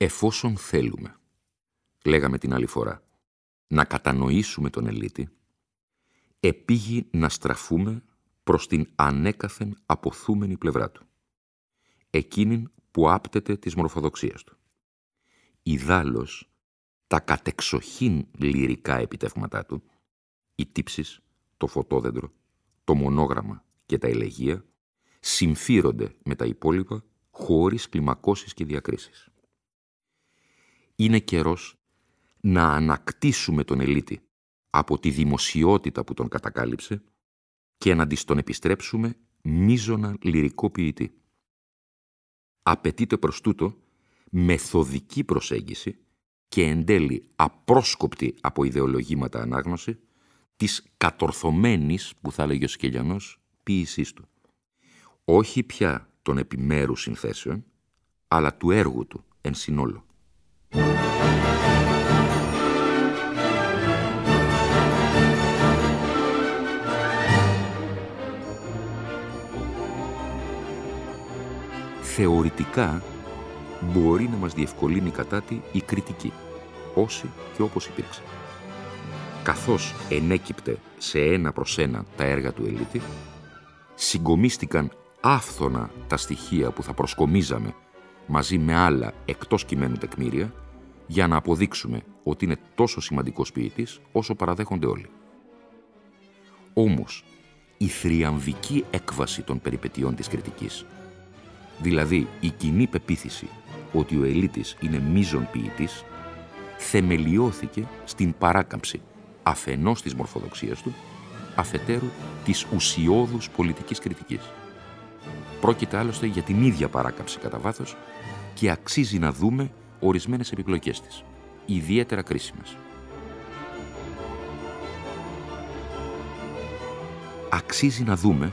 Εφόσον θέλουμε, λέγαμε την άλλη φορά, να κατανοήσουμε τον ελίτη, επίγει να στραφούμε προς την ανέκαθεν αποθούμενη πλευρά του, εκείνην που άπτεται της μορφοδοξίας του. Ιδάλλως, τα κατεξοχήν λυρικά επιτεύγματά του, οι τύψεις, το φωτόδεντρο, το μονόγραμμα και τα ελεγεία, συμφύρονται με τα υπόλοιπα χωρίς κλιμακώσεις και διακρίσεις είναι καιρός να ανακτήσουμε τον ελίτη από τη δημοσιότητα που τον κατακάλυψε και να της τον επιστρέψουμε μίζωνα λυρικό ποιητή. Απαιτείται προς τούτο μεθοδική προσέγγιση και εν τέλει απρόσκοπτη από ιδεολογήματα ανάγνωση της κατορθωμένης, που θα λέγει ο Σκελιανός, ποίησής του. Όχι πια των επιμέρους συνθέσεων, αλλά του έργου του εν συνόλο. Θεωρητικά μπορεί να μας διευκολύνει κατά τη η κριτική, όσοι και όπως υπήρξε. Καθώς ενέκυπτε σε ένα προς ένα τα έργα του Ελίτη, συγκομίστηκαν άφθονα τα στοιχεία που θα προσκομίζαμε μαζί με άλλα εκτός κειμένου τεκμήρια για να αποδείξουμε ότι είναι τόσο σημαντικός ποιητής όσο παραδέχονται όλοι. Όμως, η θριαμβική έκβαση των περιπετειών της κριτικής, δηλαδή η κοινή πεποίθηση ότι ο Ελίτης είναι μείζον ποιητής, θεμελιώθηκε στην παράκαμψη αφενός της μορφοδοξίας του, αφετέρου της ουσιώδους πολιτικής κριτικής. Πρόκειται άλλωστε για την ίδια παράκαμψη κατά βάθος και αξίζει να δούμε ορισμένες επιπλοκές της, ιδιαίτερα κρίσιμες. Αξίζει να δούμε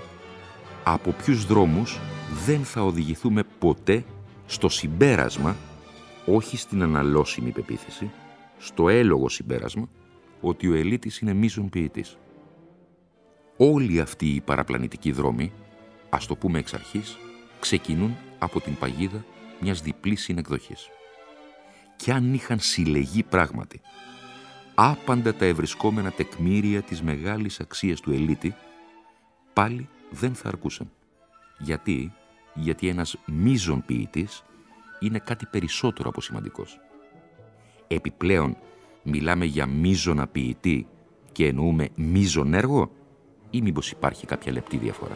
από ποιους δρόμους δεν θα οδηγηθούμε ποτέ στο συμπέρασμα, όχι στην αναλώσιμη πεποίθηση, στο έλογο συμπέρασμα, ότι ο Ελίτης είναι μείζον ποιητής. Όλοι αυτοί οι παραπλανητικοί δρόμοι, ας το πούμε εξ αρχής, ξεκινούν από την παγίδα μιας διπλής συνεκδοχής κι αν είχαν συλλεγεί πράγματι άπαντα τα ευρισκόμενα τεκμήρια της μεγάλης αξίας του ελίτη, πάλι δεν θα αρκούσαν. Γιατί, γιατί ένας μίζων ποιητής είναι κάτι περισσότερο από σημαντικός. Επιπλέον, μιλάμε για μίζωνα ποιητή και εννοούμε μίζων έργο ή μήπως υπάρχει κάποια λεπτή διαφορά;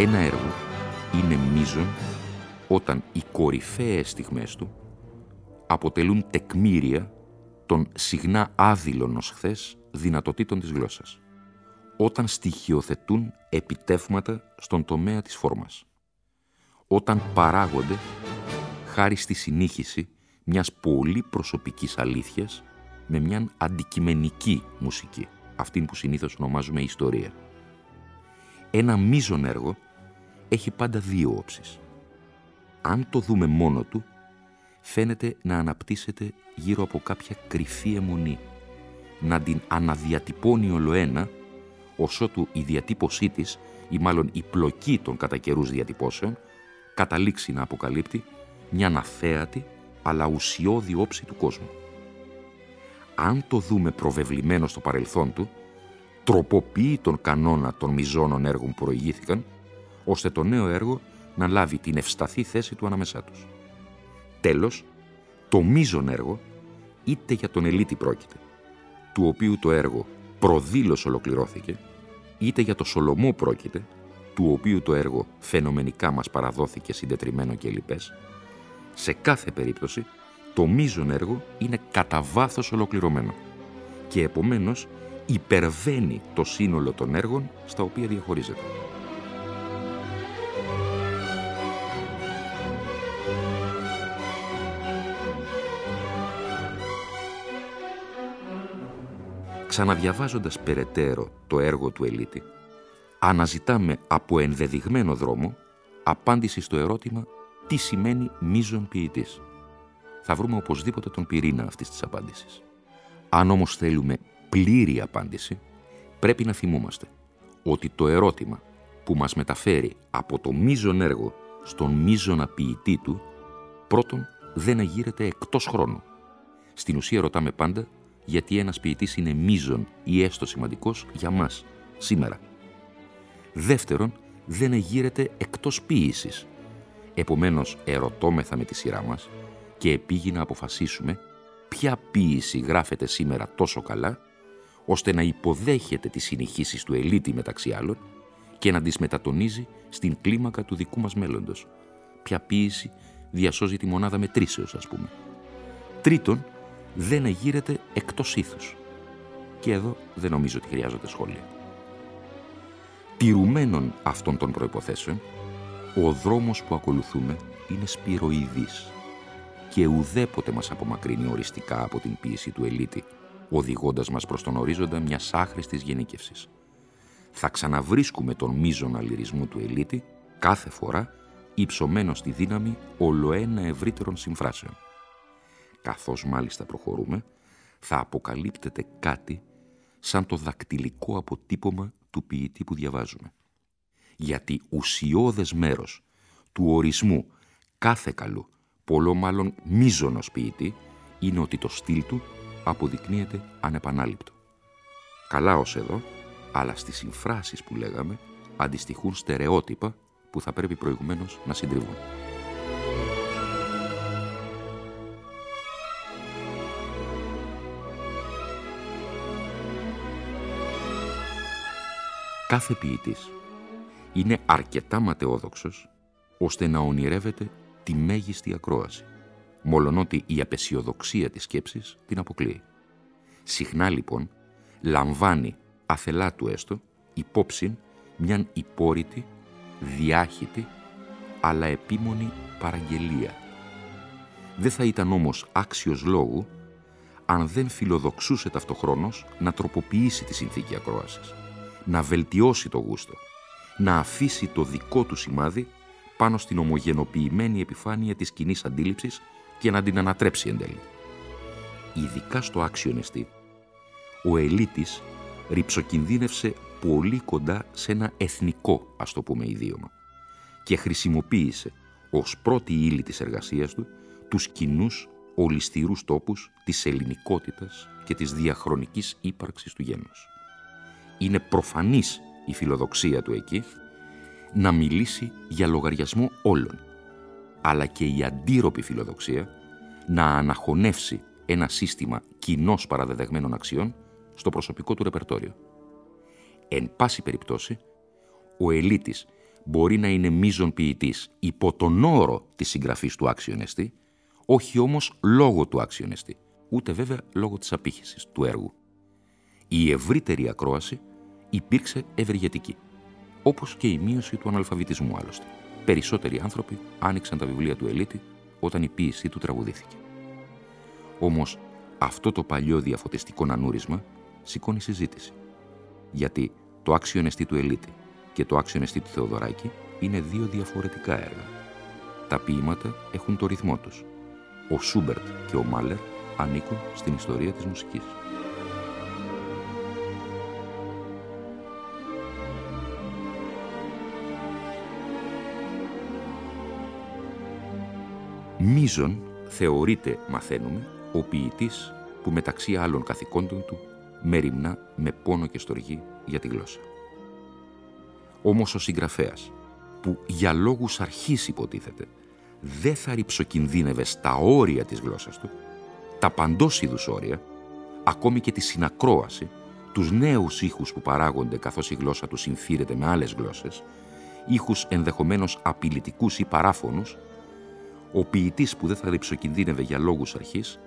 Ένα έργο είναι μείζον όταν οι κορυφαίες στιγμές του αποτελούν τεκμήρια των συχνά άδειλων ως χθες δυνατοτήτων της γλώσσας. Όταν στοιχειοθετούν επιτεύγματα στον τομέα της φόρμας. Όταν παράγονται χάρη στη συνήχηση μιας πολύ προσωπικής αλήθειας με μια αντικειμενική μουσική, αυτήν που συνήθως ονομάζουμε ιστορία. Ένα μείζον έργο έχει πάντα δύο όψεις. Αν το δούμε μόνο του, φαίνεται να αναπτύσσεται γύρω από κάποια κρυφή αιμονή, να την αναδιατυπώνει ολοένα, ώσοτου η διατύπωσή της, ή μάλλον η πλοκή των κατά καιρούς διατυπώσεων, καταλήξει να αποκαλύπτει μια αθέατη αλλά ουσιώδη όψη του κόσμου. Αν το δούμε προβεβλημένο στο παρελθόν του, τροποποιεί τον κανόνα των μιζώνων έργων που προηγήθηκαν, ώστε το νέο έργο να λάβει την ευσταθή θέση του ανάμεσά τους. Τέλος, το μείζον έργο, είτε για τον ελίτη πρόκειται, του οποίου το έργο προδήλως ολοκληρώθηκε, είτε για το Σολομό πρόκειται, του οποίου το έργο φαινομενικά μας παραδόθηκε συντετριμένο και λοιπές, σε κάθε περίπτωση το μείζον έργο είναι κατά βάθος ολοκληρωμένο και επομένως υπερβαίνει το σύνολο των έργων στα οποία διαχωρίζεται. Ξαναδιαβάζοντας περαιτέρω το έργο του Ελίτη, αναζητάμε από ενδεδειγμένο δρόμο απάντηση στο ερώτημα τι σημαίνει μείζον ποιητής; Θα βρούμε οπωσδήποτε τον πυρήνα αυτής της απάντησης. Αν όμως θέλουμε πλήρη απάντηση, πρέπει να θυμούμαστε ότι το ερώτημα που μας μεταφέρει από το μείζον έργο στον μείζονα ποιητή του, πρώτον δεν αγείρεται εκτός χρόνου. Στην ουσία ρωτάμε πάντα γιατί ένας ποιητής είναι μείζον ή έστω σημαντικός για μας, σήμερα. Δεύτερον, δεν εγείρεται εκτός ποίησης. Επομένως, ερωτώμεθα με τη σειρά μας και επίγει να αποφασίσουμε ποια ποίηση γράφεται σήμερα τόσο καλά, ώστε να υποδέχεται τις συνεχίσεις του ελίτη μεταξύ άλλων και να τις μετατονίζει στην κλίμακα του δικού μας μέλλοντος. Ποια ποίηση διασώζει τη μονάδα μετρήσεως, ας πούμε. Τρίτον, δεν εγείρεται εκτός ήθους. Και εδώ δεν νομίζω ότι χρειάζονται σχόλια. Τηρουμένων αυτών των προϋποθέσεων, ο δρόμος που ακολουθούμε είναι σπυροειδής και ουδέποτε μας απομακρύνει οριστικά από την πίεση του ελίτη, οδηγώντας μας προς τον ορίζοντα μιας άχρηστης γενίκευσης. Θα ξαναβρίσκουμε τον μείζον λυρισμού του ελίτη κάθε φορά υψωμένος στη δύναμη ολοένα ευρύτερων συμφράσεων. Καθώς μάλιστα προχωρούμε, θα αποκαλύπτεται κάτι σαν το δακτυλικό αποτύπωμα του ποιητή που διαβάζουμε. Γιατί ουσιώδες μέρος του ορισμού κάθε καλού, πολλό μάλλον μίζωνος ποιητή, είναι ότι το στυλ του αποδεικνύεται ανεπανάληπτο. Καλά ως εδώ, αλλά στις συμφράσεις που λέγαμε αντιστοιχούν στερεότυπα που θα πρέπει προηγουμένως να συντριβούν. Κάθε ποιητής είναι αρκετά ματαιόδοξος ώστε να ονειρεύεται τη μέγιστη ακρόαση, μολονότι η απεσιοδοξία της σκέψης την αποκλείει. Συχνά λοιπόν λαμβάνει, αθελά του έστω, υπόψη μιαν υπόρητη, διάχυτη, αλλά επίμονη παραγγελία. Δεν θα ήταν όμως άξιος λόγου αν δεν φιλοδοξούσε ταυτοχρόνως να τροποποιήσει τη συνθήκη ακρόασης να βελτιώσει το γούστο, να αφήσει το δικό του σημάδι πάνω στην ομογενοποιημένη επιφάνεια της κοινή αντίληψης και να την ανατρέψει εν τέλει. Ειδικά στο άξιο νεστή, ο ελίτης ρηψοκινδύνευσε πολύ κοντά σε ένα εθνικό, ας το πούμε, ιδίωμα και χρησιμοποίησε ως πρώτη ύλη της εργασίας του τους κοινούς ολιστηρούς τόπους της ελληνικότητας και της διαχρονικής ύπαρξης του γένους είναι προφανής η φιλοδοξία του εκεί, να μιλήσει για λογαριασμό όλων, αλλά και η αντίρροπη φιλοδοξία να αναχωνεύσει ένα σύστημα κοινώς παραδεδεγμένων αξιών στο προσωπικό του ρεπερτόριο. Εν πάση περιπτώσει, ο ελίτης μπορεί να είναι μείζον ποιητής υπό τον όρο της συγγραφής του άξιονεστη, όχι όμως λόγω του άξιονεστη, ούτε βέβαια λόγω της απήχησης του έργου. Η ευρύτερη ακρόαση υπήρξε ευεργετική. Όπως και η μείωση του αναλφαβητισμού άλλωστε. Περισσότεροι άνθρωποι άνοιξαν τα βιβλία του Ελίτη όταν η ποίησή του τραγουδήθηκε. Όμως αυτό το παλιό διαφωτιστικό νανούρισμα σηκώνει συζήτηση. Γιατί το άξιο νεστή του Ελίτη και το άξιο νεστή του Θεοδωράκη είναι δύο διαφορετικά έργα. Τα ποίηματα έχουν το ρυθμό τους. Ο Σούμπερτ και ο Μάλερ ανήκουν στην ιστορία της μουσικής. Μίζων θεωρείται, μαθαίνουμε, ο ποιητής που μεταξύ άλλων καθηκόντων του μεριμνά με πόνο και στοργή για τη γλώσσα. Όμως ο συγγραφέας, που για λόγους αρχής υποτίθεται, δεν θα ρηψοκινδύνευε στα όρια της γλώσσας του, τα παντός είδους όρια, ακόμη και τη συνακρόαση, τους νέους ήχους που παράγονται καθώς η γλώσσα του συμφύρεται με άλλες γλώσσες, ήχους ενδεχομένως απειλητικούς ή παράφωνους, ο ποιητής που δεν θα ρηψοκινδύνευε για λόγους αρχής,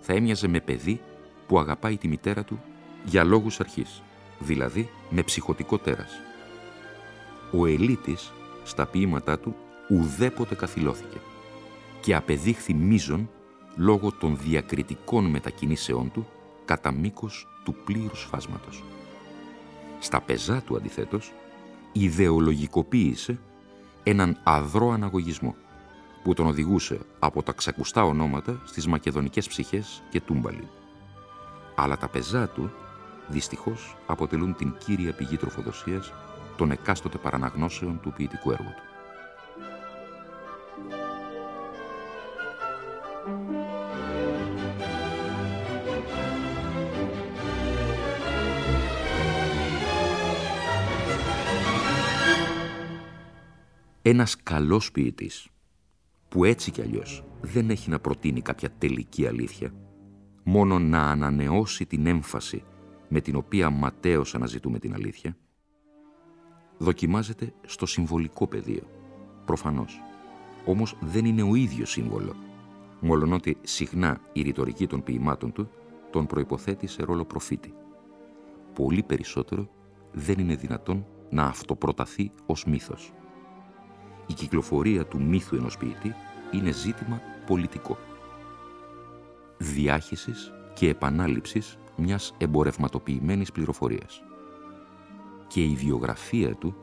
θα έμοιαζε με παιδί που αγαπάει τη μητέρα του για λόγους αρχής, δηλαδή με ψυχοτικό τέρας. Ο Ελίτης, στα ποίηματά του, ουδέποτε καθυλώθηκε και απεδείχθη μίζων λόγω των διακριτικών μετακινήσεών του κατά μήκος του πλήρους φάσματος. Στα πεζά του αντιθέτως, ιδεολογικοποίησε έναν αδρό αναγωγισμό που τον οδηγούσε από τα ξακουστά ονόματα στις μακεδονικές ψυχές και τούμπαλι. Αλλά τα πεζά του, δυστυχώς, αποτελούν την κύρια πηγή τροφοδοσίας των εκάστοτε παραναγνώσεων του ποιητικού έργου του. Ένας καλός ποιητής, που έτσι κι αλλιώς δεν έχει να προτείνει κάποια τελική αλήθεια, μόνο να ανανεώσει την έμφαση με την οποία ματέως αναζητούμε την αλήθεια, δοκιμάζεται στο συμβολικό πεδίο, προφανώς. Όμως δεν είναι ο ίδιος σύμβολο, μολονότι συχνά η ρητορική των ποιημάτων του τον προϋποθέτει σε ρόλο προφήτη. Πολύ περισσότερο δεν είναι δυνατόν να αυτοπροταθεί ως μύθος η κυκλοφορία του μύθου ενός ποιητή είναι ζήτημα πολιτικό. Διάχυσης και επανάληψης μιας εμπορευματοποιημένης πληροφορίας. Και η βιογραφία του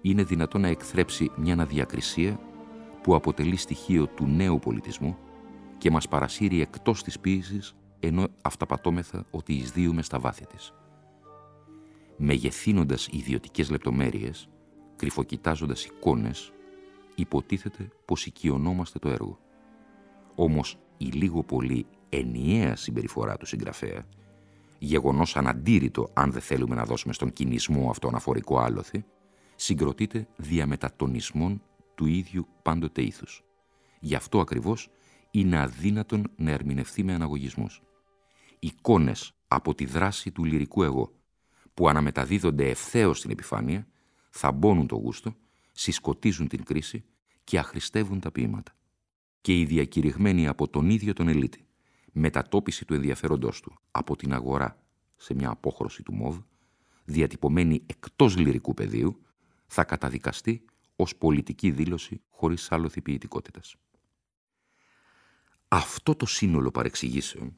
είναι δυνατό να εκθρέψει μια αναδιακρισία που αποτελεί στοιχείο του νέου πολιτισμού και μας παρασύρει εκτός της ποίησης ενώ αυταπατώμεθα ότι εισδύουμε στα βάθη της. Μεγεθύνοντας ιδιωτικές λεπτομέρειες, κρυφοκοιτάζοντας εικόνες, υποτίθεται πως οικειονόμαστε το έργο. Όμως η λίγο πολύ ενιαία συμπεριφορά του συγγραφέα, γεγονός αναντήρητο αν δεν θέλουμε να δώσουμε στον κινησμό αυτό αναφορικό άλοθη, συγκροτείται διαμετατονισμών του ίδιου πάντοτε ήθους. Γι' αυτό ακριβώς είναι αδύνατον να ερμηνευθεί με αναγωγισμούς. Εικόνες από τη δράση του λυρικού εγώ, που αναμεταδίδονται ευθέως στην επιφάνεια, θα μπώνουν το γούστο συσκοτίζουν την κρίση και αχρηστεύουν τα ποίηματα. Και η διακηρυγμένη από τον ίδιο τον ελίτη, μετατόπιση του ενδιαφέροντός του από την αγορά σε μια απόχρωση του ΜΟΒ, διατυπωμένη εκτός λυρικού πεδίου, θα καταδικαστεί ως πολιτική δήλωση χωρίς άλλο ποιητικότητας. Αυτό το σύνολο παρεξηγήσεων,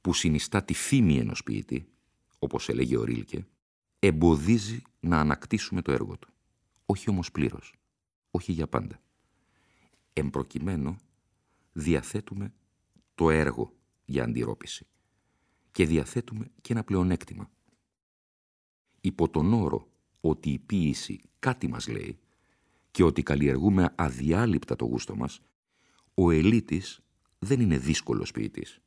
που συνιστά τη φήμη ενός ποιητή, όπως έλεγε ο Ρίλκε, εμποδίζει να ανακτήσουμε το έργο του όχι όμως πλήρως, όχι για πάντα. Εμπροκειμένου διαθέτουμε το έργο για αντιρρόπηση και διαθέτουμε και ένα πλεονέκτημα. Υπό τον όρο ότι η ποίηση κάτι μας λέει και ότι καλλιεργούμε αδιάλειπτα το γούστο μας, ο ελίτης δεν είναι δύσκολος ποιητής.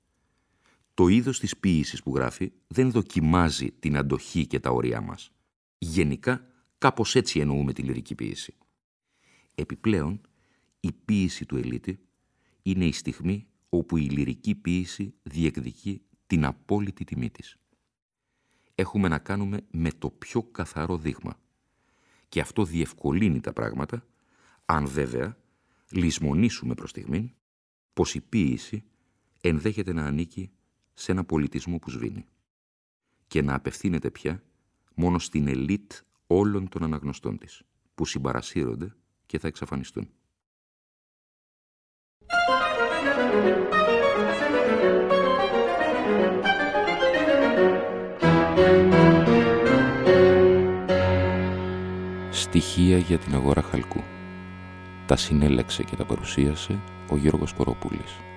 Το είδος της ποίησης που γράφει δεν δοκιμάζει την αντοχή και τα όρια μας. Γενικά Κάπως έτσι εννοούμε τη λυρική ποίηση. Επιπλέον, η ποίηση του ελίτη είναι η στιγμή όπου η λυρική ποίηση διεκδικεί την απόλυτη τιμή της. Έχουμε να κάνουμε με το πιο καθαρό δείγμα. Και αυτό διευκολύνει τα πράγματα, αν βέβαια λησμονήσουμε προς στιγμή πως η ποίηση ενδέχεται να ανήκει σε ένα πολιτισμό που σβήνει και να απευθύνεται πια μόνο στην ελίτ όλων των αναγνωστών της, που συμπαρασύρονται και θα εξαφανιστούν. Στοιχεία για την αγορά χαλκού. Τα συνέλεξε και τα παρουσίασε ο Γιώργος Κοροπούλης.